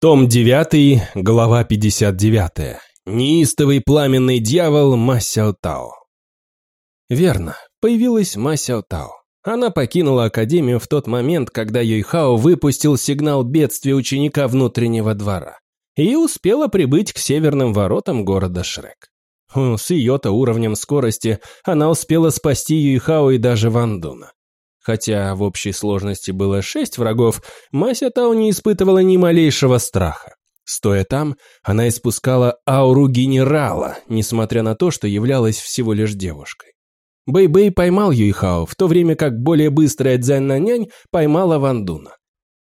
Том 9, глава 59. Неистовый пламенный дьявол Масяо Тао. Верно, появилась Масяо Тао. Она покинула Академию в тот момент, когда Юйхао выпустил сигнал бедствия ученика внутреннего двора и успела прибыть к северным воротам города Шрек. С ее-то уровнем скорости она успела спасти Юйхао и даже Вандуна. Хотя в общей сложности было шесть врагов, Ма Сяотао не испытывала ни малейшего страха. Стоя там, она испускала ауру генерала, несмотря на то, что являлась всего лишь девушкой. Бэй-Бэй поймал Юйхао, в то время как более быстрая Цзян Наньнань поймала Ван Дуна.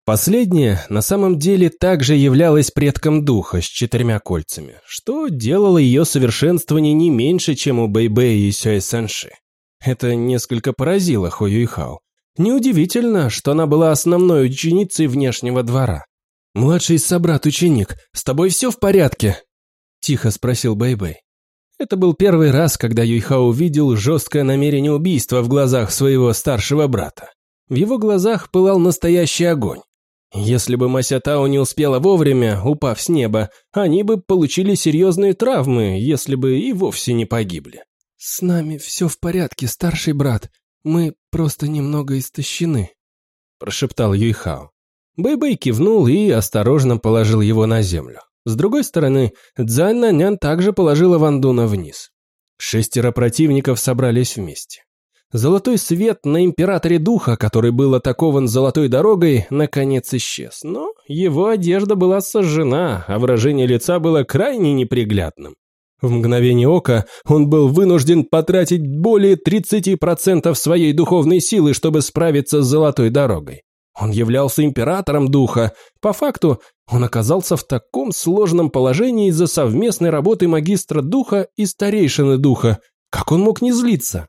Последняя на самом деле также являлась предком духа с четырьмя кольцами, что делало ее совершенствование не меньше, чем у Бэй-Бэй и Сюй Саньши. Это несколько поразило Хо Юйхао. Неудивительно, что она была основной ученицей внешнего двора. «Младший собрат-ученик, с тобой все в порядке?» Тихо спросил Бэйбэй. Это был первый раз, когда Юйхао увидел жесткое намерение убийства в глазах своего старшего брата. В его глазах пылал настоящий огонь. Если бы Масятао не успела вовремя, упав с неба, они бы получили серьезные травмы, если бы и вовсе не погибли. «С нами все в порядке, старший брат. Мы просто немного истощены», – прошептал Юйхао. Бэйбэй кивнул и осторожно положил его на землю. С другой стороны, Цзань Нанян также положила Вандуна вниз. Шестеро противников собрались вместе. Золотой свет на императоре духа, который был атакован золотой дорогой, наконец исчез, но его одежда была сожжена, а выражение лица было крайне неприглядным. В мгновение ока он был вынужден потратить более 30% своей духовной силы, чтобы справиться с золотой дорогой. Он являлся императором духа. По факту, он оказался в таком сложном положении из-за совместной работы магистра духа и старейшины духа. Как он мог не злиться?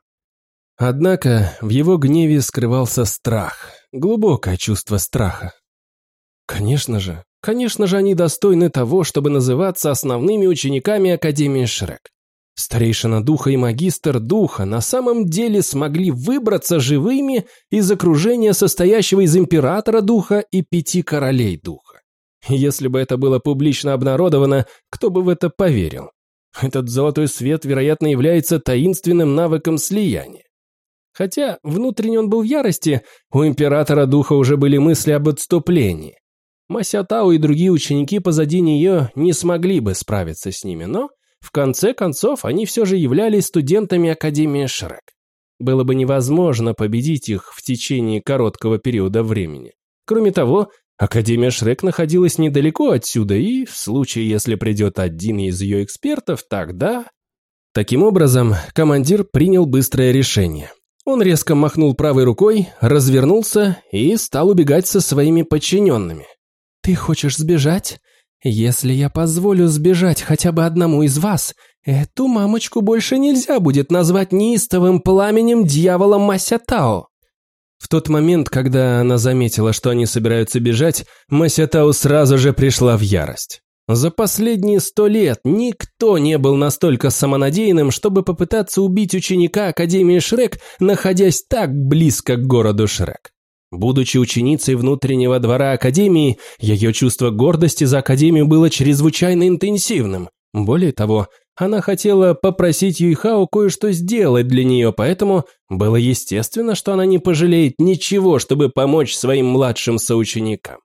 Однако в его гневе скрывался страх, глубокое чувство страха. Конечно же, Конечно же, они достойны того, чтобы называться основными учениками Академии Шрек. Старейшина Духа и Магистр Духа на самом деле смогли выбраться живыми из окружения состоящего из Императора Духа и Пяти Королей Духа. Если бы это было публично обнародовано, кто бы в это поверил? Этот золотой свет, вероятно, является таинственным навыком слияния. Хотя внутренне он был в ярости, у Императора Духа уже были мысли об отступлении. Масятау и другие ученики позади нее не смогли бы справиться с ними, но, в конце концов, они все же являлись студентами Академии Шрек. Было бы невозможно победить их в течение короткого периода времени. Кроме того, Академия Шрек находилась недалеко отсюда, и в случае, если придет один из ее экспертов, тогда... Таким образом, командир принял быстрое решение. Он резко махнул правой рукой, развернулся и стал убегать со своими подчиненными. «Ты хочешь сбежать? Если я позволю сбежать хотя бы одному из вас, эту мамочку больше нельзя будет назвать неистовым пламенем дьявола Масятао». В тот момент, когда она заметила, что они собираются бежать, Масятао сразу же пришла в ярость. За последние сто лет никто не был настолько самонадеянным, чтобы попытаться убить ученика Академии Шрек, находясь так близко к городу Шрек. Будучи ученицей внутреннего двора Академии, ее чувство гордости за Академию было чрезвычайно интенсивным. Более того, она хотела попросить Юйхао кое-что сделать для нее, поэтому было естественно, что она не пожалеет ничего, чтобы помочь своим младшим соученикам.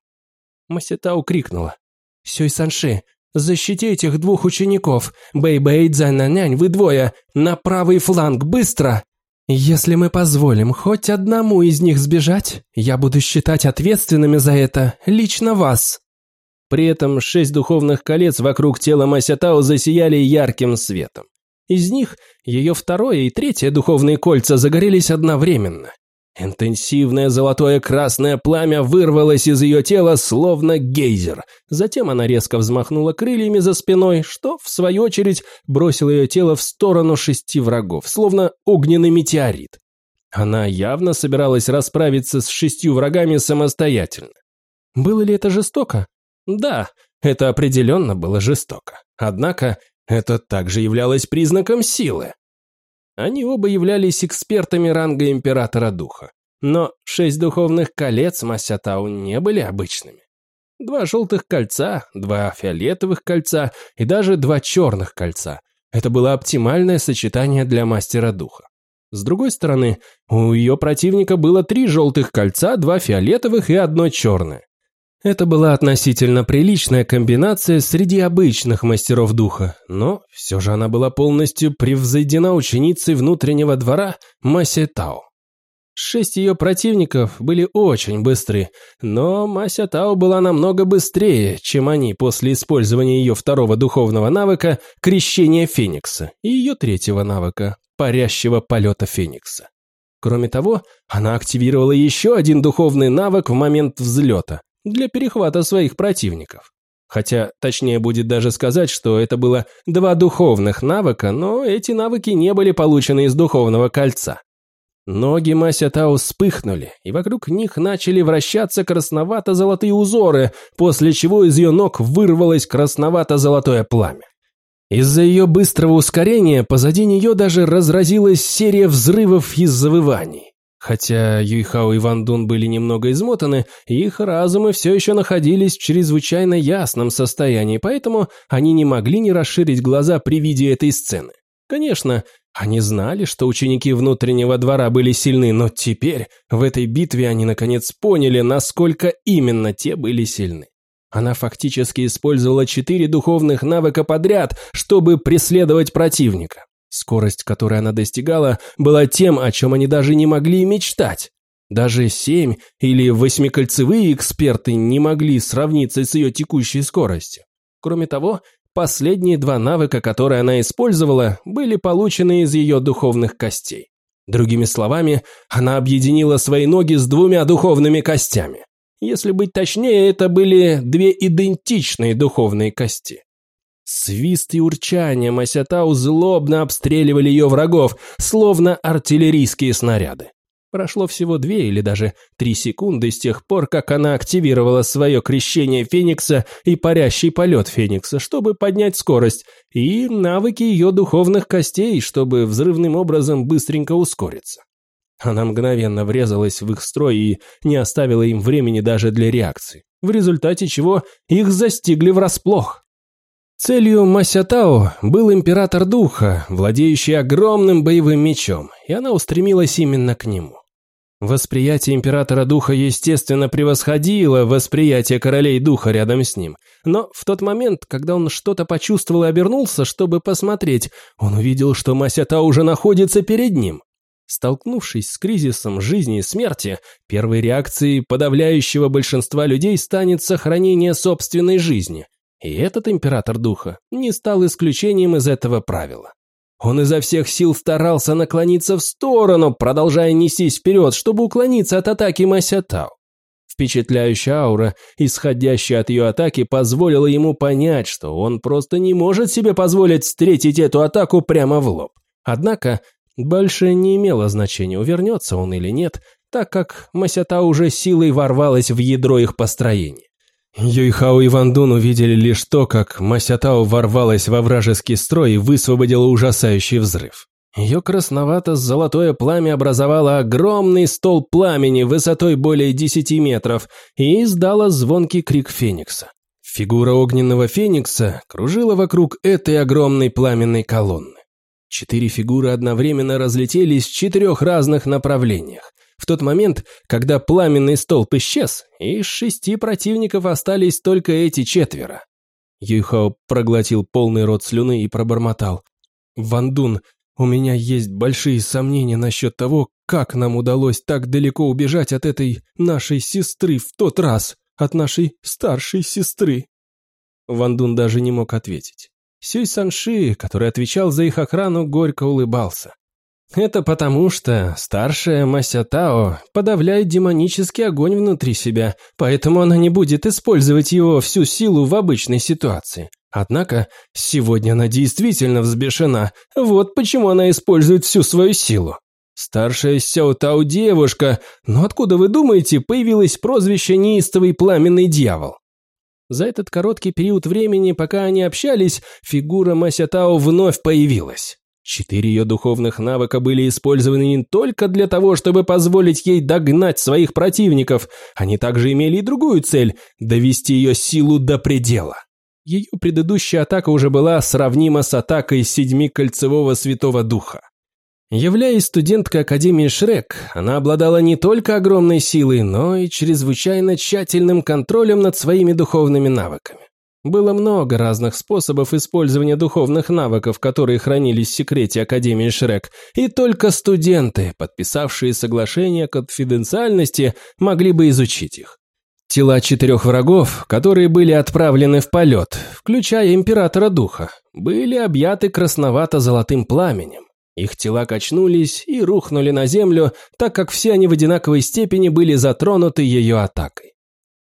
Маситау крикнула. «Сюй Санши, защити этих двух учеников! Бэй-Бэй и Цзань-Нанянь, вы двое! На правый фланг, быстро!» «Если мы позволим хоть одному из них сбежать, я буду считать ответственными за это лично вас». При этом шесть духовных колец вокруг тела Масятао засияли ярким светом. Из них ее второе и третье духовные кольца загорелись одновременно. Интенсивное золотое красное пламя вырвалось из ее тела, словно гейзер. Затем она резко взмахнула крыльями за спиной, что, в свою очередь, бросило ее тело в сторону шести врагов, словно огненный метеорит. Она явно собиралась расправиться с шестью врагами самостоятельно. Было ли это жестоко? Да, это определенно было жестоко. Однако, это также являлось признаком силы. Они оба являлись экспертами ранга Императора Духа. Но шесть духовных колец Масятау не были обычными. Два желтых кольца, два фиолетовых кольца и даже два черных кольца. Это было оптимальное сочетание для мастера духа. С другой стороны, у ее противника было три желтых кольца, два фиолетовых и одно черное. Это была относительно приличная комбинация среди обычных мастеров духа, но все же она была полностью превзойдена ученицей внутреннего двора Масе Тао. Шесть ее противников были очень быстры, но Мася Тао была намного быстрее, чем они после использования ее второго духовного навыка «Крещение Феникса» и ее третьего навыка «Парящего полета Феникса». Кроме того, она активировала еще один духовный навык в момент взлета для перехвата своих противников. Хотя точнее будет даже сказать, что это было два духовных навыка, но эти навыки не были получены из духовного кольца. Ноги Мася Тау вспыхнули, и вокруг них начали вращаться красновато-золотые узоры, после чего из ее ног вырвалось красновато-золотое пламя. Из-за ее быстрого ускорения позади нее даже разразилась серия взрывов и завываний. Хотя Юйхао и Ван Дун были немного измотаны, их разумы все еще находились в чрезвычайно ясном состоянии, поэтому они не могли не расширить глаза при виде этой сцены. Конечно, они знали, что ученики внутреннего двора были сильны, но теперь, в этой битве, они наконец поняли, насколько именно те были сильны. Она фактически использовала четыре духовных навыка подряд, чтобы преследовать противника. Скорость, которой она достигала, была тем, о чем они даже не могли мечтать. Даже семь- или восьмикольцевые эксперты не могли сравниться с ее текущей скоростью. Кроме того, Последние два навыка, которые она использовала, были получены из ее духовных костей. Другими словами, она объединила свои ноги с двумя духовными костями. Если быть точнее, это были две идентичные духовные кости. Свист и урчание Масятау злобно обстреливали ее врагов, словно артиллерийские снаряды. Прошло всего две или даже три секунды с тех пор, как она активировала свое крещение Феникса и парящий полет Феникса, чтобы поднять скорость, и навыки ее духовных костей, чтобы взрывным образом быстренько ускориться. Она мгновенно врезалась в их строй и не оставила им времени даже для реакции, в результате чего их застигли врасплох. Целью Масятао был император духа, владеющий огромным боевым мечом, и она устремилась именно к нему. Восприятие императора духа, естественно, превосходило восприятие королей духа рядом с ним. Но в тот момент, когда он что-то почувствовал и обернулся, чтобы посмотреть, он увидел, что Масята уже находится перед ним. Столкнувшись с кризисом жизни и смерти, первой реакцией подавляющего большинства людей станет сохранение собственной жизни. И этот император духа не стал исключением из этого правила. Он изо всех сил старался наклониться в сторону, продолжая нестись вперед, чтобы уклониться от атаки Масятау. Впечатляющая аура, исходящая от ее атаки, позволила ему понять, что он просто не может себе позволить встретить эту атаку прямо в лоб. Однако, больше не имело значения, увернется он или нет, так как Масята уже силой ворвалась в ядро их построения. Юйхао и Ван Дун увидели лишь то, как Масятао ворвалась во вражеский строй и высвободила ужасающий взрыв. Ее красновато-золотое пламя образовало огромный стол пламени высотой более 10 метров и издало звонкий крик Феникса. Фигура огненного Феникса кружила вокруг этой огромной пламенной колонны. Четыре фигуры одновременно разлетелись в четырех разных направлениях. В тот момент, когда пламенный столб исчез, из шести противников остались только эти четверо. Юйхао проглотил полный рот слюны и пробормотал. «Вандун, у меня есть большие сомнения насчет того, как нам удалось так далеко убежать от этой нашей сестры в тот раз, от нашей старшей сестры». Вандун даже не мог ответить. Сюй Санши, который отвечал за их охрану, горько улыбался. Это потому, что старшая Мася Тао подавляет демонический огонь внутри себя, поэтому она не будет использовать его всю силу в обычной ситуации. Однако, сегодня она действительно взбешена, вот почему она использует всю свою силу. Старшая Сяо Тао девушка, но откуда вы думаете, появилось прозвище «Неистовый пламенный дьявол»? За этот короткий период времени, пока они общались, фигура Мася Тао вновь появилась. Четыре ее духовных навыка были использованы не только для того, чтобы позволить ей догнать своих противников, они также имели и другую цель – довести ее силу до предела. Ее предыдущая атака уже была сравнима с атакой седьмикольцевого Святого Духа. Являясь студенткой Академии Шрек, она обладала не только огромной силой, но и чрезвычайно тщательным контролем над своими духовными навыками. Было много разных способов использования духовных навыков, которые хранились в секрете Академии Шрек, и только студенты, подписавшие соглашение о конфиденциальности, могли бы изучить их. Тела четырех врагов, которые были отправлены в полет, включая Императора Духа, были объяты красновато-золотым пламенем. Их тела качнулись и рухнули на землю, так как все они в одинаковой степени были затронуты ее атакой.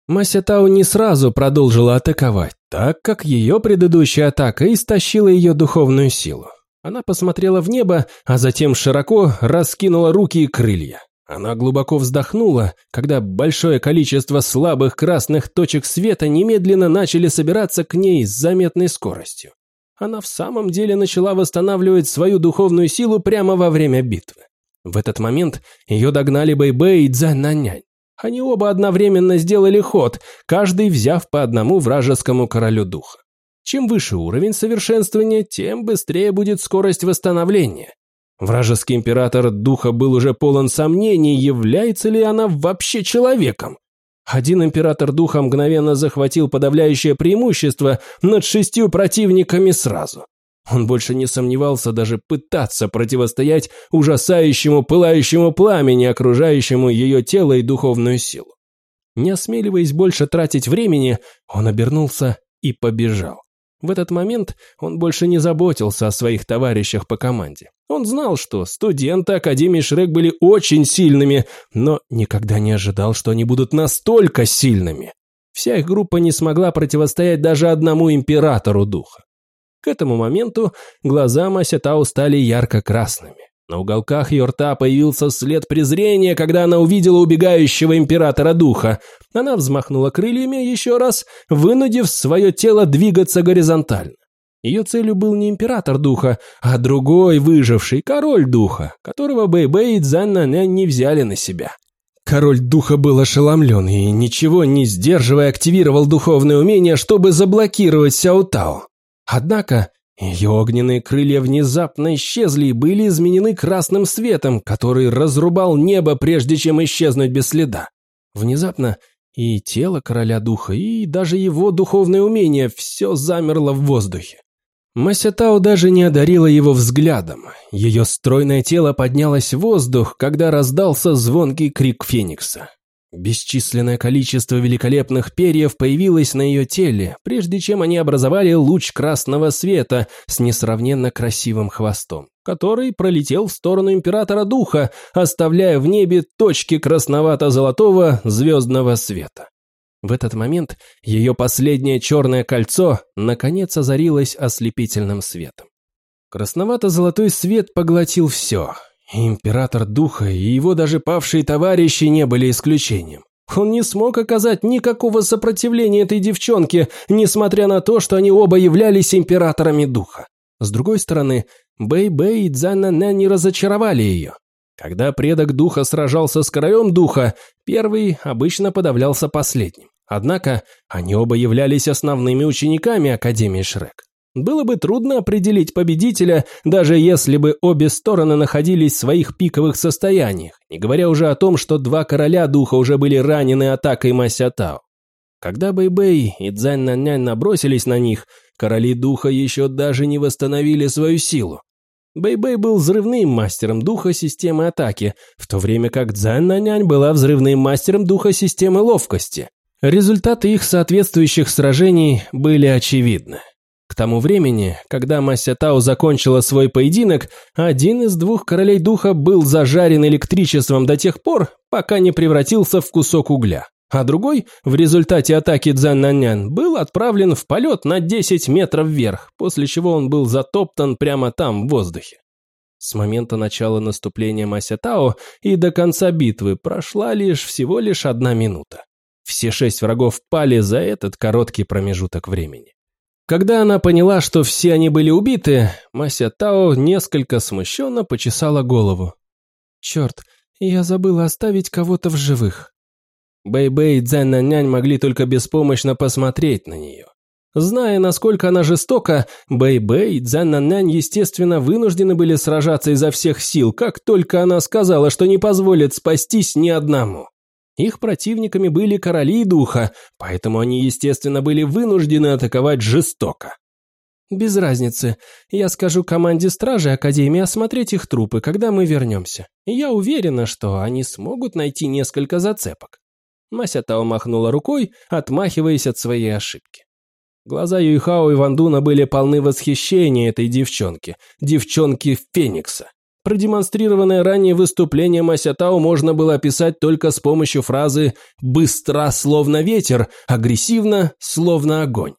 Масятау не сразу продолжила атаковать, так как ее предыдущая атака истощила ее духовную силу. Она посмотрела в небо, а затем широко раскинула руки и крылья. Она глубоко вздохнула, когда большое количество слабых красных точек света немедленно начали собираться к ней с заметной скоростью. Она в самом деле начала восстанавливать свою духовную силу прямо во время битвы. В этот момент ее догнали Бэйбэй и Цзэнанянь. Они оба одновременно сделали ход, каждый взяв по одному вражескому королю духа. Чем выше уровень совершенствования, тем быстрее будет скорость восстановления. Вражеский император духа был уже полон сомнений, является ли она вообще человеком. Один император духа мгновенно захватил подавляющее преимущество над шестью противниками сразу. Он больше не сомневался даже пытаться противостоять ужасающему пылающему пламени, окружающему ее тело и духовную силу. Не осмеливаясь больше тратить времени, он обернулся и побежал. В этот момент он больше не заботился о своих товарищах по команде. Он знал, что студенты Академии Шрек были очень сильными, но никогда не ожидал, что они будут настолько сильными. Вся их группа не смогла противостоять даже одному императору духа. К этому моменту глаза Масятау стали ярко-красными. На уголках ее рта появился след презрения, когда она увидела убегающего императора духа. Она взмахнула крыльями еще раз, вынудив свое тело двигаться горизонтально. Ее целью был не император духа, а другой выживший король духа, которого Бэй-Бэй и Цзанна не взяли на себя. Король духа был ошеломлен и, ничего не сдерживая, активировал духовное умение, чтобы заблокировать Сяутао. Однако ее огненные крылья внезапно исчезли и были изменены красным светом, который разрубал небо, прежде чем исчезнуть без следа. Внезапно и тело короля духа, и даже его духовное умение все замерло в воздухе. Масятау даже не одарила его взглядом. Ее стройное тело поднялось в воздух, когда раздался звонкий крик Феникса. Бесчисленное количество великолепных перьев появилось на ее теле, прежде чем они образовали луч красного света с несравненно красивым хвостом, который пролетел в сторону Императора Духа, оставляя в небе точки красновато-золотого звездного света. В этот момент ее последнее черное кольцо наконец озарилось ослепительным светом. Красновато-золотой свет поглотил все, Император Духа и его даже павшие товарищи не были исключением. Он не смог оказать никакого сопротивления этой девчонке, несмотря на то, что они оба являлись императорами Духа. С другой стороны, Бэй-Бэй и Дзанна не разочаровали ее. Когда предок Духа сражался с королем Духа, первый обычно подавлялся последним. Однако они оба являлись основными учениками Академии Шрек. Было бы трудно определить победителя, даже если бы обе стороны находились в своих пиковых состояниях, не говоря уже о том, что два короля духа уже были ранены атакой Масятао. Когда Бэйбэй и Цзань Нанянь набросились на них, короли духа еще даже не восстановили свою силу. Бэйбэй был взрывным мастером духа системы атаки, в то время как Цзань Нанянь была взрывным мастером духа системы ловкости. Результаты их соответствующих сражений были очевидны. К тому времени, когда Мася Тао закончила свой поединок, один из двух королей духа был зажарен электричеством до тех пор, пока не превратился в кусок угля, а другой, в результате атаки Цзаннанян, был отправлен в полет на 10 метров вверх, после чего он был затоптан прямо там, в воздухе. С момента начала наступления Мася Тао и до конца битвы прошла лишь всего лишь одна минута. Все шесть врагов пали за этот короткий промежуток времени. Когда она поняла, что все они были убиты, Ма Сяотао несколько смущенно почесала голову. «Черт, я забыла оставить кого-то в живых». Бэй-Бэй и Цзэн-Нянь могли только беспомощно посмотреть на нее. Зная, насколько она жестока, Бэй-Бэй и Цзэн-Нянь, естественно, вынуждены были сражаться изо всех сил, как только она сказала, что не позволит спастись ни одному. Их противниками были короли духа, поэтому они, естественно, были вынуждены атаковать жестоко. «Без разницы. Я скажу команде стражи Академии осмотреть их трупы, когда мы вернемся. Я уверена, что они смогут найти несколько зацепок». Мася Тао махнула рукой, отмахиваясь от своей ошибки. Глаза Юйхао и Вандуна были полны восхищения этой девчонки, девчонки Феникса. Продемонстрированное ранее выступление Масятау можно было описать только с помощью фразы «быстро, словно ветер, агрессивно, словно огонь».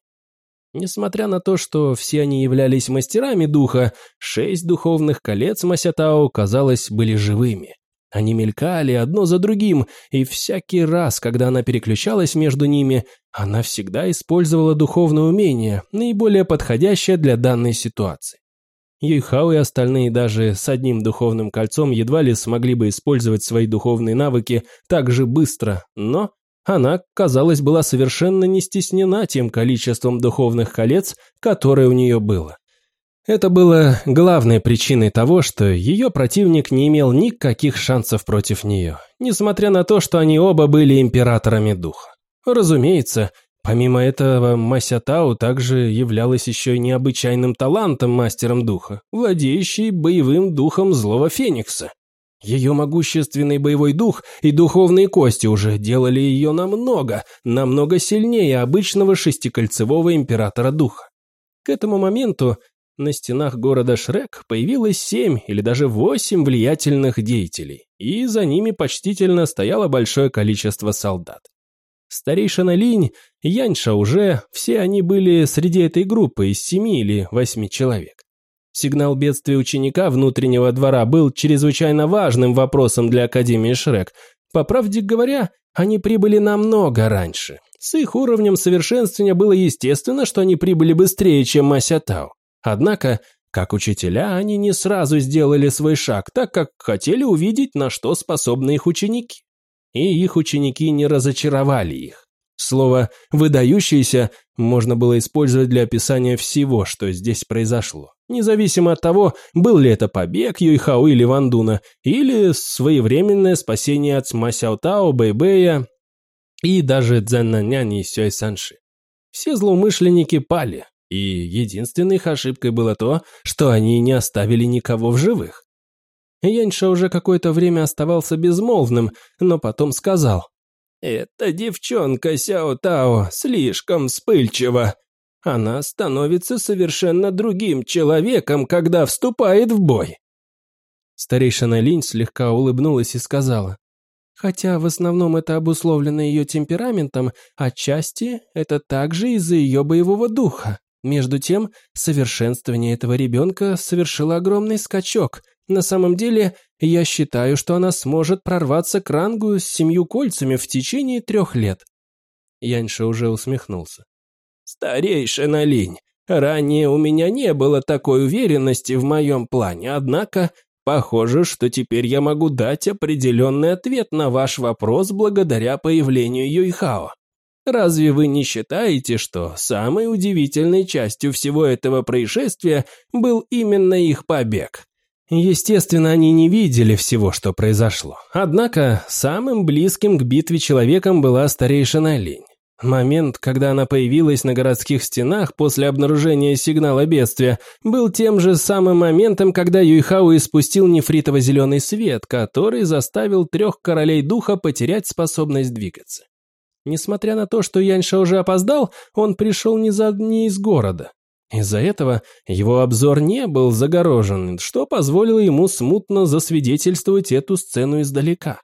Несмотря на то, что все они являлись мастерами духа, шесть духовных колец Масятау, казалось, были живыми. Они мелькали одно за другим, и всякий раз, когда она переключалась между ними, она всегда использовала духовное умение, наиболее подходящее для данной ситуации. Юйхао и остальные даже с одним духовным кольцом едва ли смогли бы использовать свои духовные навыки так же быстро, но она, казалось, была совершенно не стеснена тем количеством духовных колец, которое у нее было. Это было главной причиной того, что ее противник не имел никаких шансов против нее, несмотря на то, что они оба были императорами духа. Разумеется, Помимо этого, Мася Тау также являлась еще и необычайным талантом мастером духа, владеющей боевым духом злого феникса. Ее могущественный боевой дух и духовные кости уже делали ее намного, намного сильнее обычного шестикольцевого императора духа. К этому моменту на стенах города Шрек появилось семь или даже восемь влиятельных деятелей, и за ними почтительно стояло большое количество солдат. Старейшина Линь, Яньша уже, все они были среди этой группы из семи или восьми человек. Сигнал бедствия ученика внутреннего двора был чрезвычайно важным вопросом для Академии Шрек. По правде говоря, они прибыли намного раньше. С их уровнем совершенствования было естественно, что они прибыли быстрее, чем Мася Тао. Однако, как учителя, они не сразу сделали свой шаг, так как хотели увидеть, на что способны их ученики и их ученики не разочаровали их. Слово «выдающийся» можно было использовать для описания всего, что здесь произошло, независимо от того, был ли это побег Юйхао или Вандуна, или своевременное спасение от Масяотао, Бэйбэя и даже Цзэннанянь и Сюй Санши. Все злоумышленники пали, и единственной их ошибкой было то, что они не оставили никого в живых. Яньша уже какое-то время оставался безмолвным, но потом сказал. «Эта девчонка Сяо Тао слишком вспыльчива. Она становится совершенно другим человеком, когда вступает в бой». Старейшина Линь слегка улыбнулась и сказала. «Хотя в основном это обусловлено ее темпераментом, отчасти это также из-за ее боевого духа. Между тем, совершенствование этого ребенка совершило огромный скачок, на самом деле, я считаю, что она сможет прорваться к рангу с семью кольцами в течение трех лет». Яньша уже усмехнулся. «Старейшина Линь, ранее у меня не было такой уверенности в моем плане, однако похоже, что теперь я могу дать определенный ответ на ваш вопрос благодаря появлению Юйхао. Разве вы не считаете, что самой удивительной частью всего этого происшествия был именно их побег? Естественно, они не видели всего, что произошло. Однако, самым близким к битве человеком была старейшина Линь. Момент, когда она появилась на городских стенах после обнаружения сигнала бедствия, был тем же самым моментом, когда Юйхао испустил нефритово-зеленый свет, который заставил трех королей духа потерять способность двигаться. Несмотря на то, что Яньша уже опоздал, он пришел не за не из города. Из-за этого его обзор не был загорожен, что позволило ему смутно засвидетельствовать эту сцену издалека.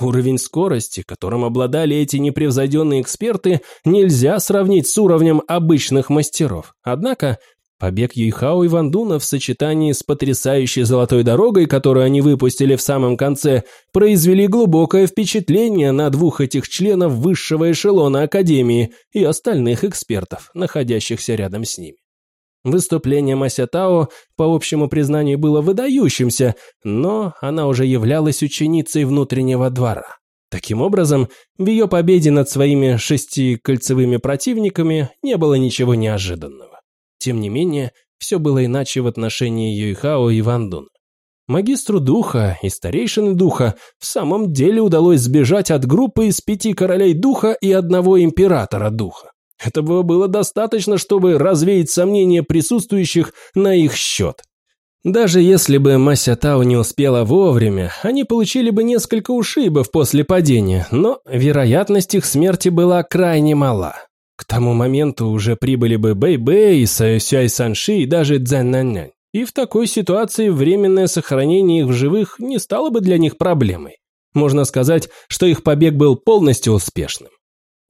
Уровень скорости, которым обладали эти непревзойденные эксперты, нельзя сравнить с уровнем обычных мастеров. Однако, Побег Юйхао и Вандуна в сочетании с потрясающей золотой дорогой, которую они выпустили в самом конце, произвели глубокое впечатление на двух этих членов высшего эшелона Академии и остальных экспертов, находящихся рядом с ними. Выступление Масятао, по общему признанию, было выдающимся, но она уже являлась ученицей внутреннего двора. Таким образом, в ее победе над своими шестикольцевыми противниками не было ничего неожиданного. Тем не менее, все было иначе в отношении Юйхао и Вандун. Магистру духа и старейшины духа в самом деле удалось сбежать от группы из пяти королей духа и одного императора духа. Этого было достаточно, чтобы развеять сомнения присутствующих на их счет. Даже если бы Мася Тао не успела вовремя, они получили бы несколько ушибов после падения, но вероятность их смерти была крайне мала. К тому моменту уже прибыли бы Бэй-Бэй, Сюай Санши и даже Цзэн И в такой ситуации временное сохранение их в живых не стало бы для них проблемой. Можно сказать, что их побег был полностью успешным.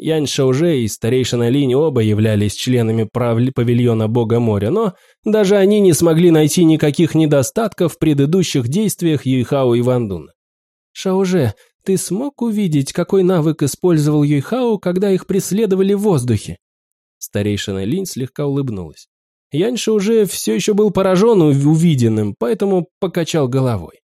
Янь Шауже и старейшина Линь оба являлись членами павильона Бога моря, но даже они не смогли найти никаких недостатков в предыдущих действиях Юйхао и Вандуна. «Шауже, ты смог увидеть, какой навык использовал Юйхао, когда их преследовали в воздухе?» Старейшина Линь слегка улыбнулась. Яньша уже все еще был поражен увиденным, поэтому покачал головой.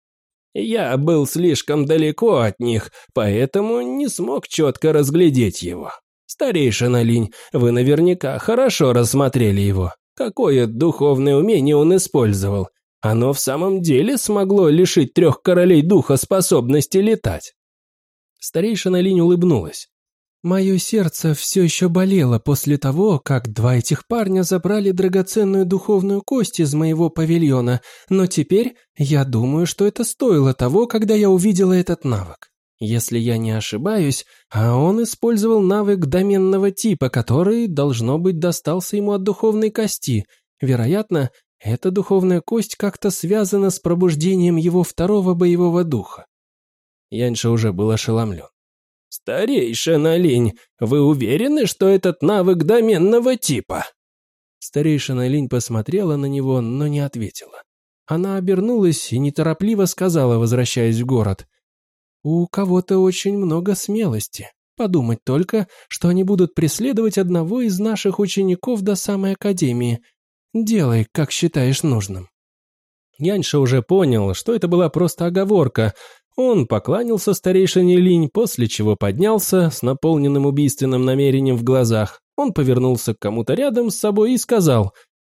«Я был слишком далеко от них, поэтому не смог четко разглядеть его. Старейшина Линь, вы наверняка хорошо рассмотрели его. Какое духовное умение он использовал? Оно в самом деле смогло лишить трех королей духа способности летать?» Старейшина Линь улыбнулась. «Мое сердце все еще болело после того, как два этих парня забрали драгоценную духовную кость из моего павильона, но теперь я думаю, что это стоило того, когда я увидела этот навык. Если я не ошибаюсь, а он использовал навык доменного типа, который, должно быть, достался ему от духовной кости. Вероятно, эта духовная кость как-то связана с пробуждением его второго боевого духа. Яньша уже был ошеломлен. «Старейшина Линь, вы уверены, что этот навык доменного типа?» Старейшина Линь посмотрела на него, но не ответила. Она обернулась и неторопливо сказала, возвращаясь в город. «У кого-то очень много смелости. Подумать только, что они будут преследовать одного из наших учеников до самой академии. Делай, как считаешь нужным». Яньша уже понял, что это была просто оговорка, он покланялся старейшине Линь, после чего поднялся с наполненным убийственным намерением в глазах. Он повернулся к кому-то рядом с собой и сказал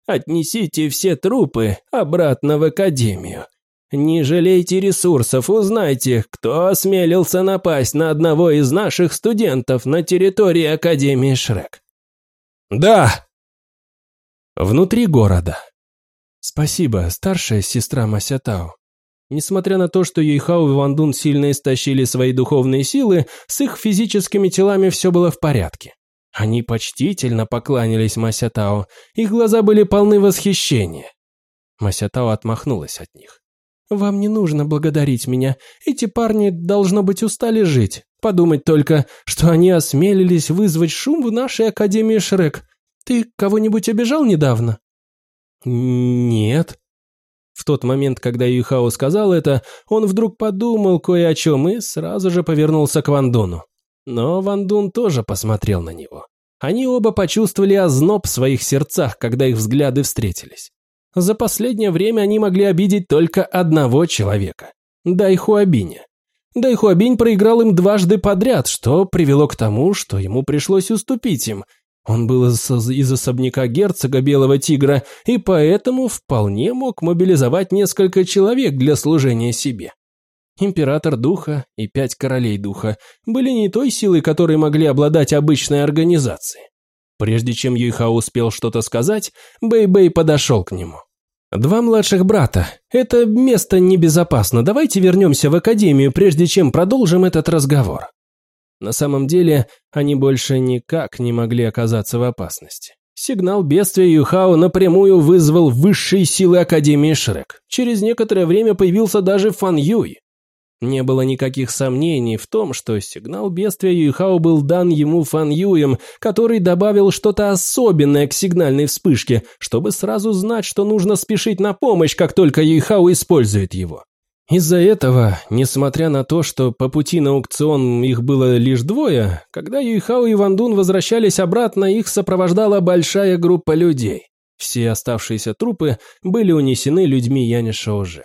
«Отнесите все трупы обратно в Академию. Не жалейте ресурсов, узнайте, кто осмелился напасть на одного из наших студентов на территории Академии Шрек». «Да!» Внутри города. «Спасибо, старшая сестра Несмотря на то, что Юйхао и Вандун сильно истощили свои духовные силы, с их физическими телами все было в порядке. Они почтительно покланялись Масятао, их глаза были полны восхищения. Масятао отмахнулась от них. «Вам не нужно благодарить меня, эти парни, должно быть, устали жить. Подумать только, что они осмелились вызвать шум в нашей Академии Шрек. Ты кого-нибудь обижал недавно?» «Нет», в тот момент, когда Юхао сказал это, он вдруг подумал кое о чем и сразу же повернулся к Вандуну. Но Вандун тоже посмотрел на него. Они оба почувствовали озноб в своих сердцах, когда их взгляды встретились. За последнее время они могли обидеть только одного человека – Дайхуабиня. Дайхуабинь проиграл им дважды подряд, что привело к тому, что ему пришлось уступить им – он был из, особняка герцога Белого Тигра и поэтому вполне мог мобилизовать несколько человек для служения себе. Император Духа и пять королей Духа были не той силой, которой могли обладать обычные организации. Прежде чем Юйха успел что-то сказать, Бэй-Бэй подошел к нему. «Два младших брата. Это место небезопасно. Давайте вернемся в академию, прежде чем продолжим этот разговор». На самом деле, они больше никак не могли оказаться в опасности. Сигнал бедствия Юхао напрямую вызвал высшие силы Академии Шрек. Через некоторое время появился даже Фан Юй. Не было никаких сомнений в том, что сигнал бедствия Юйхао был дан ему Фан Юем, который добавил что-то особенное к сигнальной вспышке, чтобы сразу знать, что нужно спешить на помощь, как только Юйхао использует его. Из-за этого, несмотря на то, что по пути на аукцион их было лишь двое, когда Юйхао и Вандун возвращались обратно, их сопровождала большая группа людей. Все оставшиеся трупы были унесены людьми Яниша уже.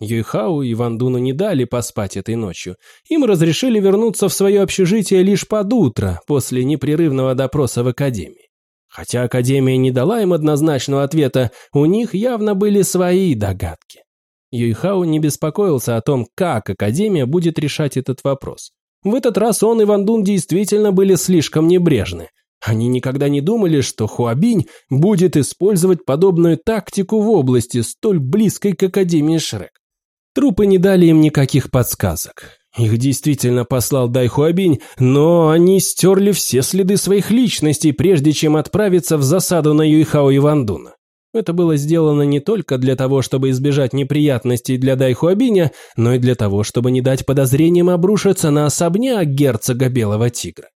Юйхау и Вандуну не дали поспать этой ночью. Им разрешили вернуться в свое общежитие лишь под утро, после непрерывного допроса в академии. Хотя академия не дала им однозначного ответа, у них явно были свои догадки. Юйхау не беспокоился о том, как академия будет решать этот вопрос. В этот раз он и Вандун действительно были слишком небрежны. Они никогда не думали, что Хуабинь будет использовать подобную тактику в области, столь близкой к Академии Шрек. Трупы не дали им никаких подсказок. Их действительно послал Дай Хуабинь, но они стерли все следы своих личностей, прежде чем отправиться в засаду на Юйхао и Вандуна. Это было сделано не только для того, чтобы избежать неприятностей для Дай Хуабиня, но и для того, чтобы не дать подозрениям обрушиться на особняк герцога Белого Тигра.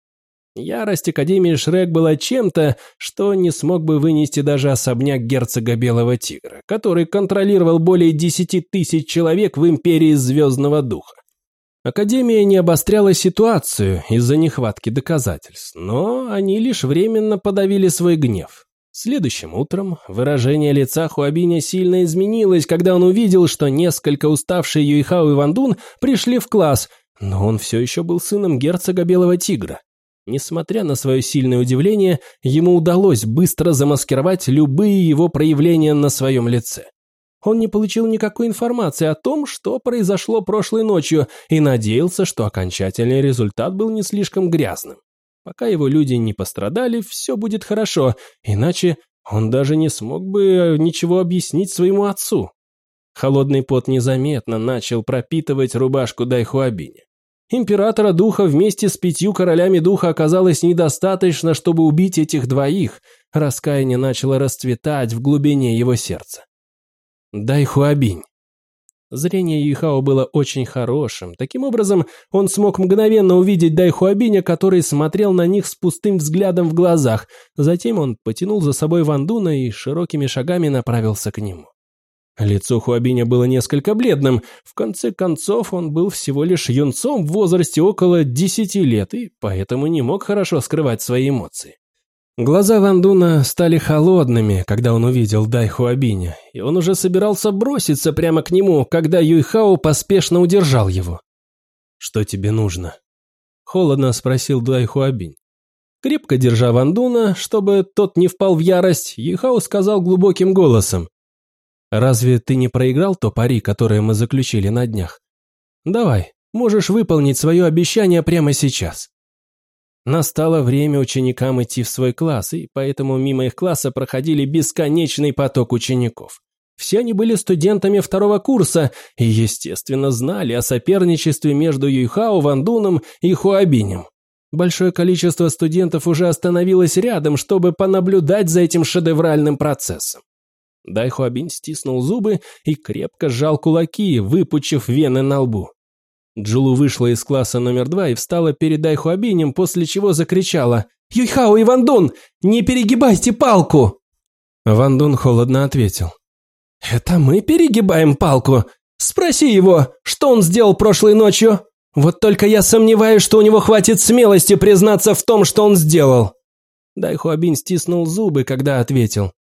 Ярость Академии Шрек была чем-то, что не смог бы вынести даже особняк герцога Белого Тигра, который контролировал более десяти тысяч человек в Империи Звездного Духа. Академия не обостряла ситуацию из-за нехватки доказательств, но они лишь временно подавили свой гнев. Следующим утром выражение лица Хуабиня сильно изменилось, когда он увидел, что несколько уставшие Юйхао и Вандун пришли в класс, но он все еще был сыном герцога Белого Тигра. Несмотря на свое сильное удивление, ему удалось быстро замаскировать любые его проявления на своем лице. Он не получил никакой информации о том, что произошло прошлой ночью, и надеялся, что окончательный результат был не слишком грязным. Пока его люди не пострадали, все будет хорошо, иначе он даже не смог бы ничего объяснить своему отцу. Холодный пот незаметно начал пропитывать рубашку Дайхуабиня. Императора Духа вместе с пятью королями Духа оказалось недостаточно, чтобы убить этих двоих. Раскаяние начало расцветать в глубине его сердца. «Дай Хуабинь». Зрение Юйхао было очень хорошим. Таким образом, он смог мгновенно увидеть Дай Хуабиня, который смотрел на них с пустым взглядом в глазах. Затем он потянул за собой Вандуна и широкими шагами направился к нему. Лицо Хуабиня было несколько бледным. В конце концов, он был всего лишь юнцом в возрасте около десяти лет и поэтому не мог хорошо скрывать свои эмоции. Глаза Вандуна стали холодными, когда он увидел Дай Хуабиня, и он уже собирался броситься прямо к нему, когда Юйхао поспешно удержал его. «Что тебе нужно?» Холодно спросил Дай Хуабинь. Крепко держа Вандуна, чтобы тот не впал в ярость, Юйхао сказал глубоким голосом. Разве ты не проиграл то пари, которое мы заключили на днях? Давай, можешь выполнить свое обещание прямо сейчас. Настало время ученикам идти в свой класс, и поэтому мимо их класса проходили бесконечный поток учеников. Все они были студентами второго курса и, естественно, знали о соперничестве между Юйхао, Вандуном и Хуабинем. Большое количество студентов уже остановилось рядом, чтобы понаблюдать за этим шедевральным процессом. Дайхуабинь стиснул зубы и крепко сжал кулаки, выпучив вены на лбу. Джулу вышла из класса номер два и встала перед Дайхуабинем, после чего закричала «Юйхао и Вандун, не перегибайте палку!» Вандун холодно ответил «Это мы перегибаем палку? Спроси его, что он сделал прошлой ночью? Вот только я сомневаюсь, что у него хватит смелости признаться в том, что он сделал». Дайхуабин стиснул зубы, когда ответил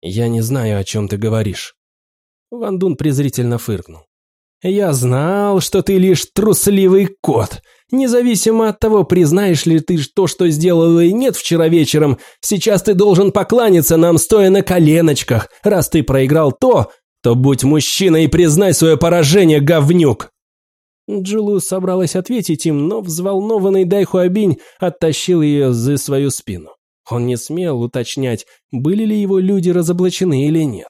«Я не знаю, о чем ты говоришь». Ван Дун презрительно фыркнул. «Я знал, что ты лишь трусливый кот. Независимо от того, признаешь ли ты то, что сделал или нет вчера вечером, сейчас ты должен покланяться нам, стоя на коленочках. Раз ты проиграл то, то будь мужчиной и признай свое поражение, говнюк!» Джулу собралась ответить им, но взволнованный Дайхуабинь оттащил ее за свою спину. Он не смел уточнять, были ли его люди разоблачены или нет.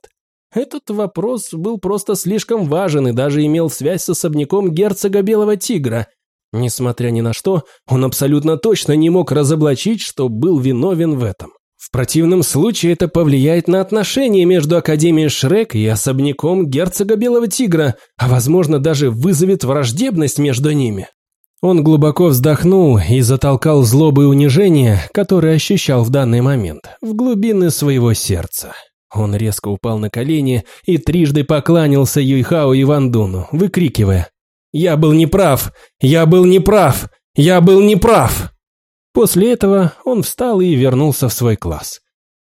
Этот вопрос был просто слишком важен и даже имел связь с особняком герцога Белого Тигра. Несмотря ни на что, он абсолютно точно не мог разоблачить, что был виновен в этом. В противном случае это повлияет на отношения между Академией Шрек и особняком герцога Белого Тигра, а возможно даже вызовет враждебность между ними. Он глубоко вздохнул и затолкал злобу и унижение, которое ощущал в данный момент, в глубины своего сердца. Он резко упал на колени и трижды покланялся Юйхао и Вандуну, выкрикивая «Я был неправ! Я был неправ! Я был неправ!» После этого он встал и вернулся в свой класс.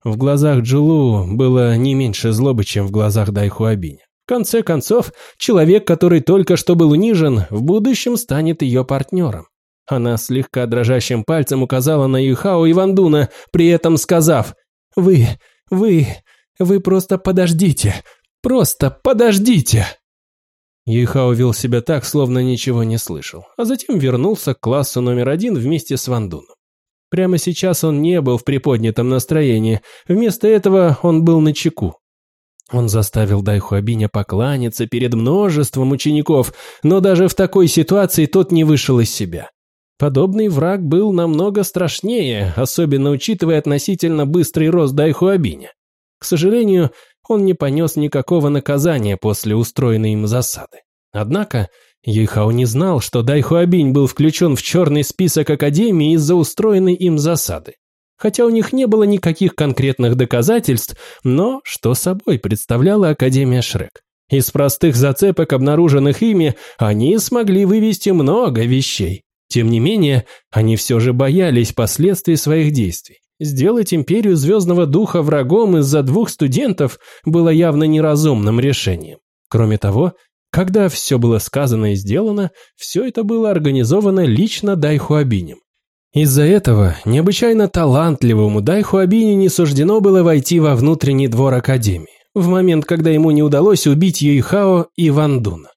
В глазах Джилу было не меньше злобы, чем в глазах Дайхуабиня. В конце концов, человек, который только что был унижен, в будущем станет ее партнером. Она слегка дрожащим пальцем указала на Юхао и Вандуна, при этом сказав «Вы, вы, вы просто подождите, просто подождите!» Юйхао вел себя так, словно ничего не слышал, а затем вернулся к классу номер один вместе с Вандуном. Прямо сейчас он не был в приподнятом настроении, вместо этого он был на чеку. Он заставил Дайхуабиня покланяться перед множеством учеников, но даже в такой ситуации тот не вышел из себя. Подобный враг был намного страшнее, особенно учитывая относительно быстрый рост Дайхуабиня. К сожалению, он не понес никакого наказания после устроенной им засады. Однако, Юйхао не знал, что Дайхуабинь был включен в черный список Академии из-за устроенной им засады. Хотя у них не было никаких конкретных доказательств, но что собой представляла Академия Шрек? Из простых зацепок, обнаруженных ими, они смогли вывести много вещей. Тем не менее, они все же боялись последствий своих действий. Сделать Империю Звездного Духа врагом из-за двух студентов было явно неразумным решением. Кроме того, когда все было сказано и сделано, все это было организовано лично Дайхуабинем. Из-за этого необычайно талантливому Дайхуабине не суждено было войти во внутренний двор Академии, в момент, когда ему не удалось убить Юйхао и Вандуна.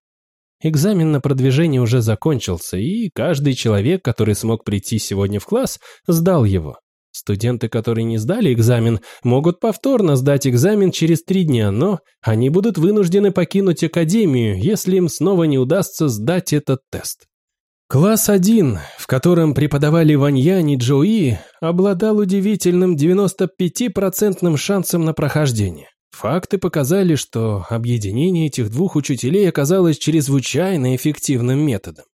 Экзамен на продвижение уже закончился, и каждый человек, который смог прийти сегодня в класс, сдал его. Студенты, которые не сдали экзамен, могут повторно сдать экзамен через три дня, но они будут вынуждены покинуть академию, если им снова не удастся сдать этот тест. Класс 1, в котором преподавали Ваньянь и Джои, обладал удивительным 95% шансом на прохождение. Факты показали, что объединение этих двух учителей оказалось чрезвычайно эффективным методом.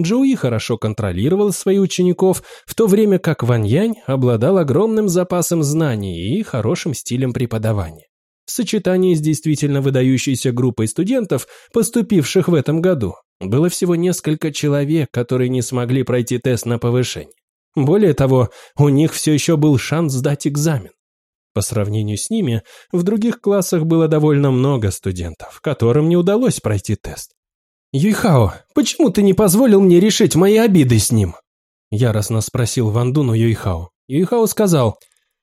Джоуи хорошо контролировал своих учеников, в то время как Ваньянь обладал огромным запасом знаний и хорошим стилем преподавания. В сочетании с действительно выдающейся группой студентов, поступивших в этом году, было всего несколько человек, которые не смогли пройти тест на повышение. Более того, у них все еще был шанс сдать экзамен. По сравнению с ними, в других классах было довольно много студентов, которым не удалось пройти тест. «Юйхао, почему ты не позволил мне решить мои обиды с ним?» Яростно спросил Ван Дун у Юйхао. Юйхао сказал,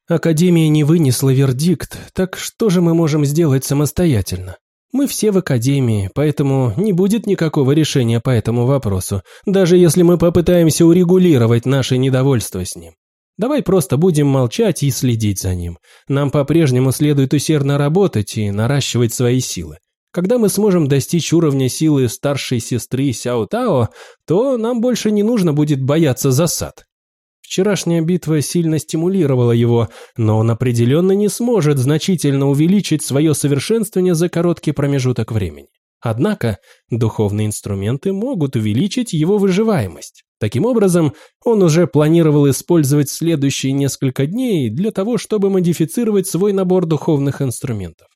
«Академия не вынесла вердикт, так что же мы можем сделать самостоятельно? Мы все в Академии, поэтому не будет никакого решения по этому вопросу, даже если мы попытаемся урегулировать наше недовольство с ним. Давай просто будем молчать и следить за ним. Нам по-прежнему следует усердно работать и наращивать свои силы. Когда мы сможем достичь уровня силы старшей сестры Сяо Тао, то нам больше не нужно будет бояться засад. Вчерашняя битва сильно стимулировала его, но он определенно не сможет значительно увеличить свое совершенствование за короткий промежуток времени. Однако, духовные инструменты могут увеличить его выживаемость. Таким образом, он уже планировал использовать следующие несколько дней для того, чтобы модифицировать свой набор духовных инструментов.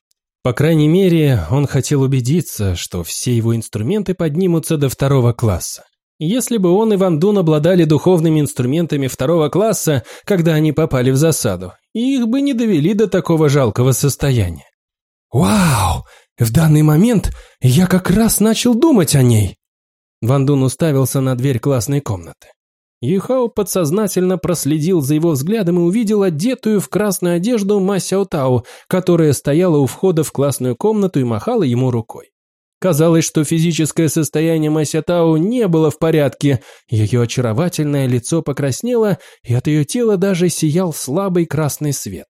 По крайней мере, он хотел убедиться, что все его инструменты поднимутся до второго класса. Если бы он и Ван Дун обладали духовными инструментами второго класса, когда они попали в засаду, их бы не довели до такого жалкого состояния. «Вау! В данный момент я как раз начал думать о ней!» Ван Дун уставился на дверь классной комнаты. Юхао подсознательно проследил за его взглядом и увидел одетую в красную одежду Ма Сяо Тао, которая стояла у входа в классную комнату и махала ему рукой. Казалось, что физическое состояние Масятау не было в порядке, ее очаровательное лицо покраснело, и от ее тела даже сиял слабый красный свет.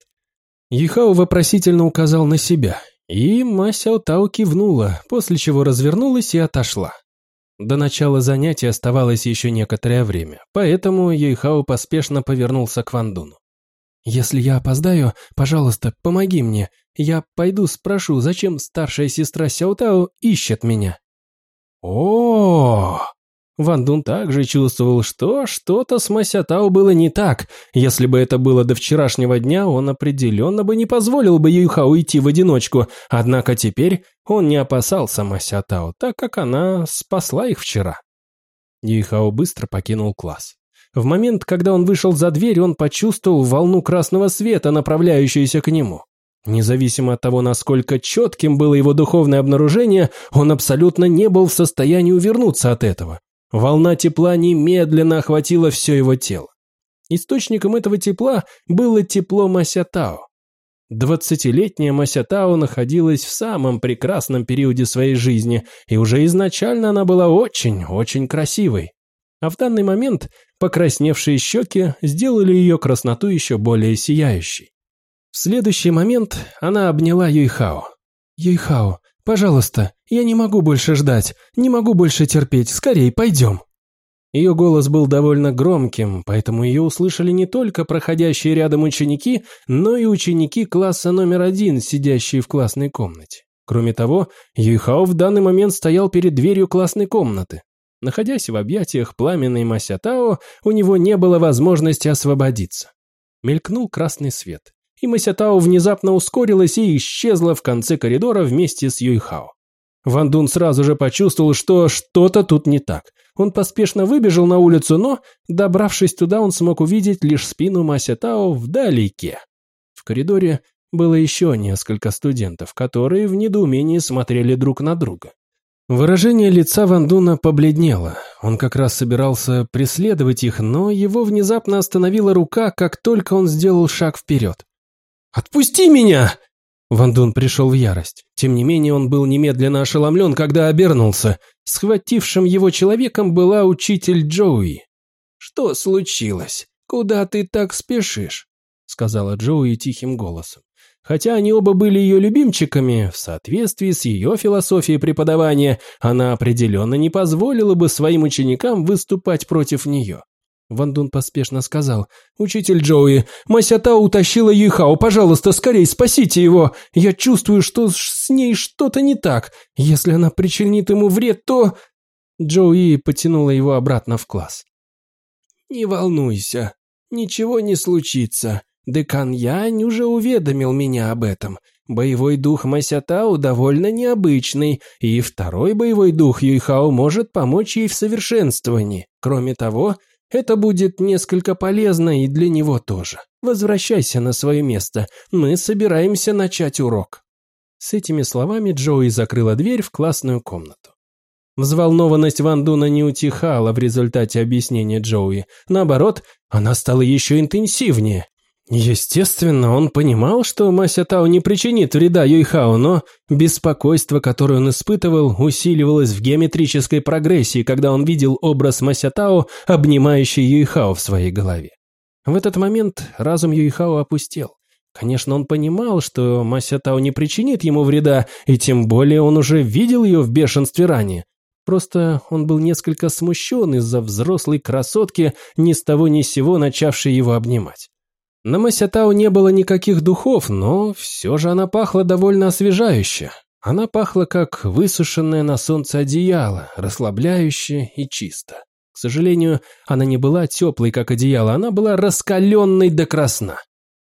Ихао вопросительно указал на себя, и Масяо кивнула, после чего развернулась и отошла. До начала занятия оставалось еще некоторое время, поэтому Юйхао поспешно повернулся к Вандуну. Если я опоздаю, пожалуйста, помоги мне. Я пойду спрошу, зачем старшая сестра Сяутао ищет меня». О, Ван Дун также чувствовал, что что-то с Масятао было не так. Если бы это было до вчерашнего дня, он определенно бы не позволил бы Юйхао уйти в одиночку. Однако теперь он не опасался Масятао, так как она спасла их вчера. Юйхао быстро покинул класс. В момент, когда он вышел за дверь, он почувствовал волну красного света, направляющуюся к нему. Независимо от того, насколько четким было его духовное обнаружение, он абсолютно не был в состоянии увернуться от этого. Волна тепла немедленно охватила все его тело. Источником этого тепла было тепло Масятао. Двадцатилетняя Масятао находилась в самом прекрасном периоде своей жизни, и уже изначально она была очень-очень красивой. А в данный момент покрасневшие щеки сделали ее красноту еще более сияющей. В следующий момент она обняла Юйхао. «Юйхао, Пожалуйста, я не могу больше ждать, не могу больше терпеть, скорей, пойдем». Ее голос был довольно громким, поэтому ее услышали не только проходящие рядом ученики, но и ученики класса номер один, сидящие в классной комнате. Кроме того, Юйхао в данный момент стоял перед дверью классной комнаты. Находясь в объятиях пламенной Масятао, у него не было возможности освободиться. Мелькнул красный свет и Масятао внезапно ускорилась и исчезла в конце коридора вместе с Юйхао. Ван Дун сразу же почувствовал, что что-то тут не так. Он поспешно выбежал на улицу, но, добравшись туда, он смог увидеть лишь спину Масятао вдалеке. В коридоре было еще несколько студентов, которые в недоумении смотрели друг на друга. Выражение лица Ван Дуна побледнело. Он как раз собирался преследовать их, но его внезапно остановила рука, как только он сделал шаг вперед. «Отпусти меня!» Ван Дун пришел в ярость. Тем не менее, он был немедленно ошеломлен, когда обернулся. Схватившим его человеком была учитель Джоуи. «Что случилось? Куда ты так спешишь?» сказала Джоуи тихим голосом. Хотя они оба были ее любимчиками, в соответствии с ее философией преподавания, она определенно не позволила бы своим ученикам выступать против нее. Ван Дун поспешно сказал. «Учитель Джоуи, Масята утащила Юйхао. Пожалуйста, скорей спасите его. Я чувствую, что с ней что-то не так. Если она причинит ему вред, то...» Джоуи потянула его обратно в класс. «Не волнуйся. Ничего не случится. Декан Янь уже уведомил меня об этом. Боевой дух Масятау довольно необычный, и второй боевой дух Юйхао может помочь ей в совершенствовании. Кроме того, это будет несколько полезно и для него тоже. Возвращайся на свое место, мы собираемся начать урок». С этими словами Джоуи закрыла дверь в классную комнату. Взволнованность Ван Дуна не утихала в результате объяснения Джоуи. Наоборот, она стала еще интенсивнее. Естественно, он понимал, что Мася Тао не причинит вреда Юйхао, но беспокойство, которое он испытывал, усиливалось в геометрической прогрессии, когда он видел образ Мася Тао, обнимающий Юйхао в своей голове. В этот момент разум Юйхао опустел. Конечно, он понимал, что Мася Тао не причинит ему вреда, и тем более он уже видел ее в бешенстве ранее. Просто он был несколько смущен из-за взрослой красотки, ни с того ни с сего начавшей его обнимать. На Масятау не было никаких духов, но все же она пахла довольно освежающе. Она пахла как высушенное на солнце одеяло, расслабляюще и чисто. К сожалению, она не была теплой, как одеяло, она была раскаленной до красна.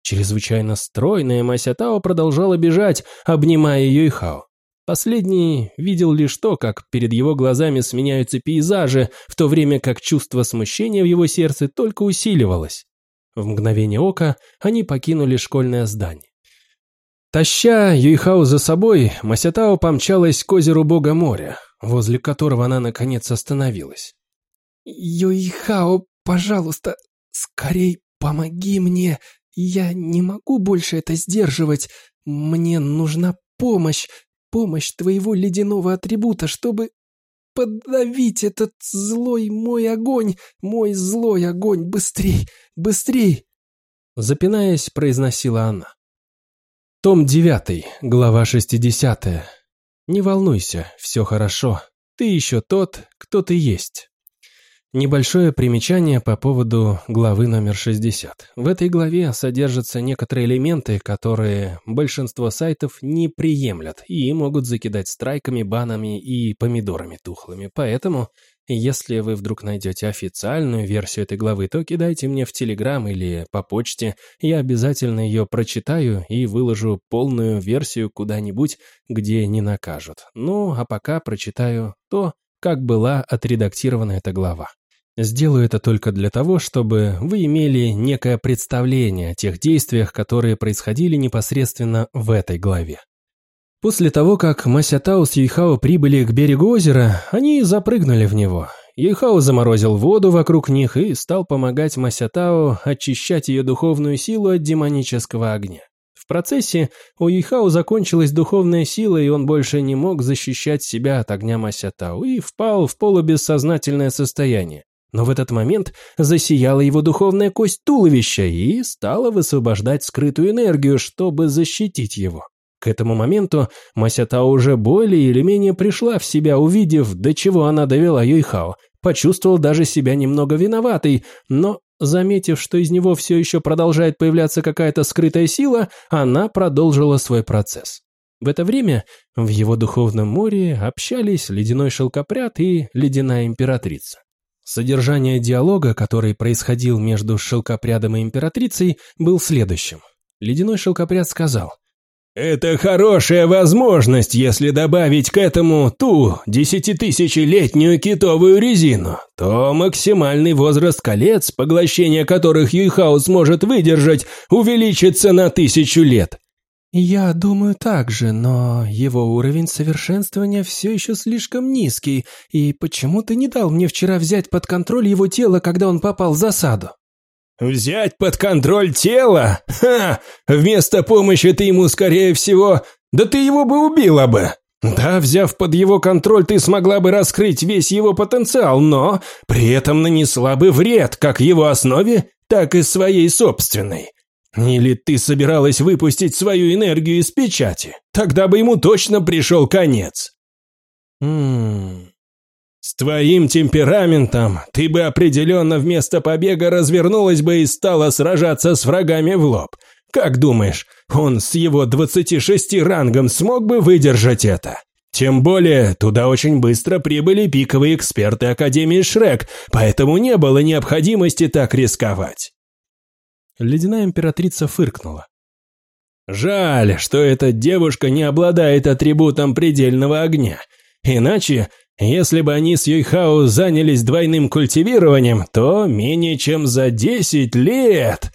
Чрезвычайно стройная Масятао продолжала бежать, обнимая Юйхао. Последний видел лишь то, как перед его глазами сменяются пейзажи, в то время как чувство смущения в его сердце только усиливалось. В мгновение ока они покинули школьное здание. Таща Юйхао за собой, Масятао помчалась к озеру Бога моря, возле которого она наконец остановилась. «Юйхао, пожалуйста, скорей помоги мне. Я не могу больше это сдерживать. Мне нужна помощь, помощь твоего ледяного атрибута, чтобы подавить этот злой мой огонь, мой злой огонь, быстрей, быстрей!» Запинаясь, произносила она. Том 9, глава 60. Не волнуйся, все хорошо. Ты еще тот, кто ты есть. Небольшое примечание по поводу главы номер 60. В этой главе содержатся некоторые элементы, которые большинство сайтов не приемлят и могут закидать страйками, банами и помидорами тухлыми. Поэтому, если вы вдруг найдете официальную версию этой главы, то кидайте мне в Телеграм или по почте. Я обязательно ее прочитаю и выложу полную версию куда-нибудь, где не накажут. Ну, а пока прочитаю то, как была отредактирована эта глава. Сделаю это только для того, чтобы вы имели некое представление о тех действиях, которые происходили непосредственно в этой главе. После того, как Масятау с Юйхао прибыли к берегу озера, они запрыгнули в него. Юйхао заморозил воду вокруг них и стал помогать Масятао очищать ее духовную силу от демонического огня. В процессе у Юйхао закончилась духовная сила, и он больше не мог защищать себя от огня Масятао и впал в полубессознательное состояние. Но в этот момент засияла его духовная кость туловища и стала высвобождать скрытую энергию, чтобы защитить его. К этому моменту Масята уже более или менее пришла в себя, увидев, до чего она довела Юйхао. Почувствовал даже себя немного виноватой, но, заметив, что из него все еще продолжает появляться какая-то скрытая сила, она продолжила свой процесс. В это время в его духовном море общались ледяной шелкопряд и ледяная императрица. Содержание диалога, который происходил между шелкопрядом и императрицей, был следующим. Ледяной шелкопряд сказал, «Это хорошая возможность, если добавить к этому ту десятитысячелетнюю китовую резину, то максимальный возраст колец, поглощение которых Юйхаус может выдержать, увеличится на тысячу лет. «Я думаю так же, но его уровень совершенствования все еще слишком низкий, и почему ты не дал мне вчера взять под контроль его тело, когда он попал в засаду?» «Взять под контроль тело? Ха! Вместо помощи ты ему, скорее всего... Да ты его бы убила бы!» Да, взяв под его контроль, ты смогла бы раскрыть весь его потенциал, но при этом нанесла бы вред как его основе, так и своей собственной. Или ты собиралась выпустить свою энергию из печати? Тогда бы ему точно пришел конец. Ммм... С твоим темпераментом ты бы определенно вместо побега развернулась бы и стала сражаться с врагами в лоб. Как думаешь, он с его 26 рангом смог бы выдержать это? Тем более, туда очень быстро прибыли пиковые эксперты Академии Шрек, поэтому не было необходимости так рисковать. Ледяная императрица фыркнула. «Жаль, что эта девушка не обладает атрибутом предельного огня. Иначе, если бы они с Юйхао занялись двойным культивированием, то менее чем за десять лет...»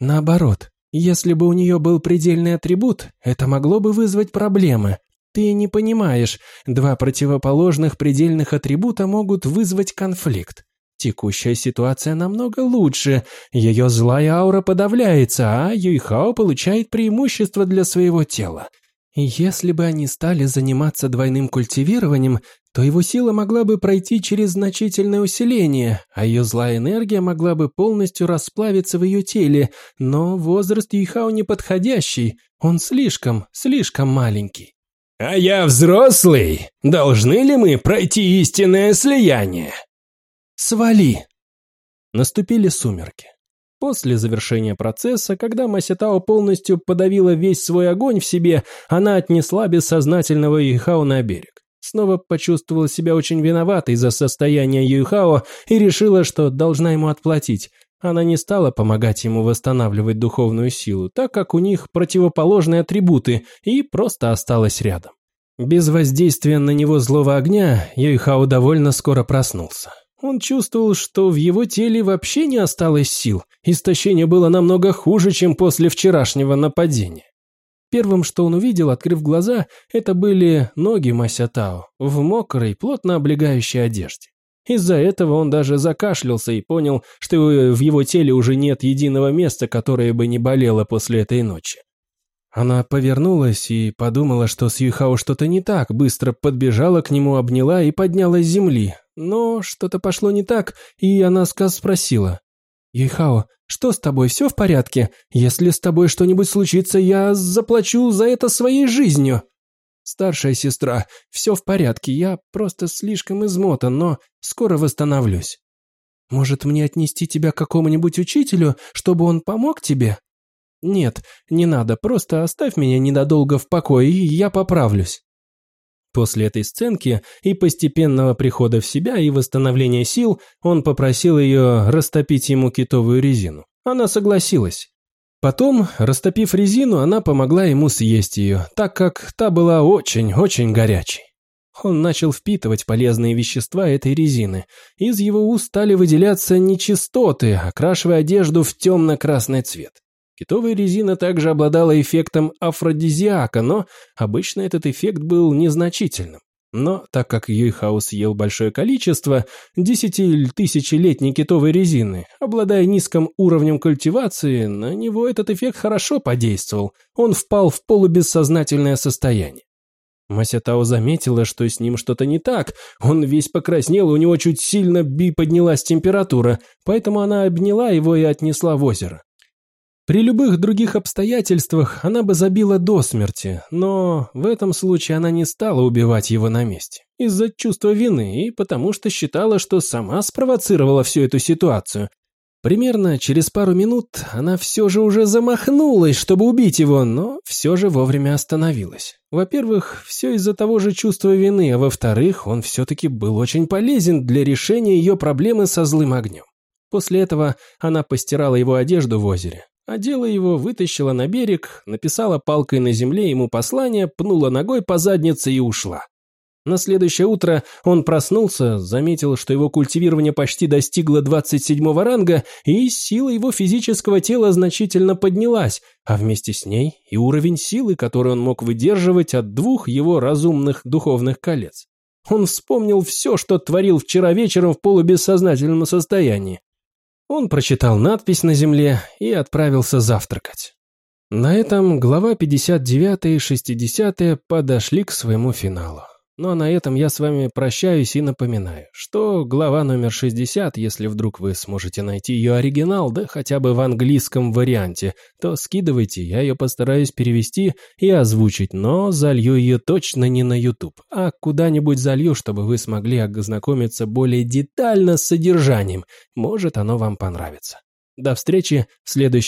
«Наоборот, если бы у нее был предельный атрибут, это могло бы вызвать проблемы. Ты не понимаешь, два противоположных предельных атрибута могут вызвать конфликт. Текущая ситуация намного лучше. Ее злая аура подавляется, а Юйхао получает преимущество для своего тела. Если бы они стали заниматься двойным культивированием, то его сила могла бы пройти через значительное усиление, а ее злая энергия могла бы полностью расплавиться в ее теле, но возраст Юйхао неподходящий, он слишком, слишком маленький. «А я взрослый! Должны ли мы пройти истинное слияние?» «Свали!» Наступили сумерки. После завершения процесса, когда Маситао полностью подавила весь свой огонь в себе, она отнесла бессознательного Юйхао на берег. Снова почувствовала себя очень виноватой за состояние Юйхао и решила, что должна ему отплатить. Она не стала помогать ему восстанавливать духовную силу, так как у них противоположные атрибуты, и просто осталась рядом. Без воздействия на него злого огня Юйхао довольно скоро проснулся. Он чувствовал, что в его теле вообще не осталось сил. Истощение было намного хуже, чем после вчерашнего нападения. Первым, что он увидел, открыв глаза, это были ноги Масятао в мокрой, плотно облегающей одежде. Из-за этого он даже закашлялся и понял, что в его теле уже нет единого места, которое бы не болело после этой ночи. Она повернулась и подумала, что с Юхао что-то не так, быстро подбежала к нему, обняла и подняла с земли, но что-то пошло не так, и она спросила. «Юйхао, что с тобой, все в порядке? Если с тобой что-нибудь случится, я заплачу за это своей жизнью». Старшая сестра, все в порядке, я просто слишком измотан, но скоро восстановлюсь. Может, мне отнести тебя к какому-нибудь учителю, чтобы он помог тебе? Нет, не надо, просто оставь меня ненадолго в покое, и я поправлюсь. После этой сценки и постепенного прихода в себя и восстановления сил он попросил ее растопить ему китовую резину. Она согласилась. Потом, растопив резину, она помогла ему съесть ее, так как та была очень-очень горячей. Он начал впитывать полезные вещества этой резины. Из его уст стали выделяться нечистоты, окрашивая одежду в темно-красный цвет. Китовая резина также обладала эффектом афродизиака, но обычно этот эффект был незначительным. Но так как Юйхаус ел большое количество десятитысячелетней китовой резины, обладая низким уровнем культивации, на него этот эффект хорошо подействовал. Он впал в полубессознательное состояние. Мася Тао заметила, что с ним что-то не так. Он весь покраснел, у него чуть сильно би поднялась температура, поэтому она обняла его и отнесла в озеро. При любых других обстоятельствах она бы забила до смерти, но в этом случае она не стала убивать его на месте. Из-за чувства вины и потому что считала, что сама спровоцировала всю эту ситуацию. Примерно через пару минут она все же уже замахнулась, чтобы убить его, но все же вовремя остановилась. Во-первых, все из-за того же чувства вины, а во-вторых, он все-таки был очень полезен для решения ее проблемы со злым огнем. После этого она постирала его одежду в озере. Одела его, вытащила на берег, написала палкой на земле ему послание, пнула ногой по заднице и ушла. На следующее утро он проснулся, заметил, что его культивирование почти достигло 27 ранга, и сила его физического тела значительно поднялась, а вместе с ней и уровень силы, который он мог выдерживать от двух его разумных духовных колец. Он вспомнил все, что творил вчера вечером в полубессознательном состоянии. Он прочитал надпись на земле и отправился завтракать. На этом глава 59 и 60 подошли к своему финалу. Ну а на этом я с вами прощаюсь и напоминаю, что глава номер 60, если вдруг вы сможете найти ее оригинал, да хотя бы в английском варианте, то скидывайте, я ее постараюсь перевести и озвучить, но залью ее точно не на YouTube, а куда-нибудь залью, чтобы вы смогли ознакомиться более детально с содержанием, может оно вам понравится. До встречи в следующем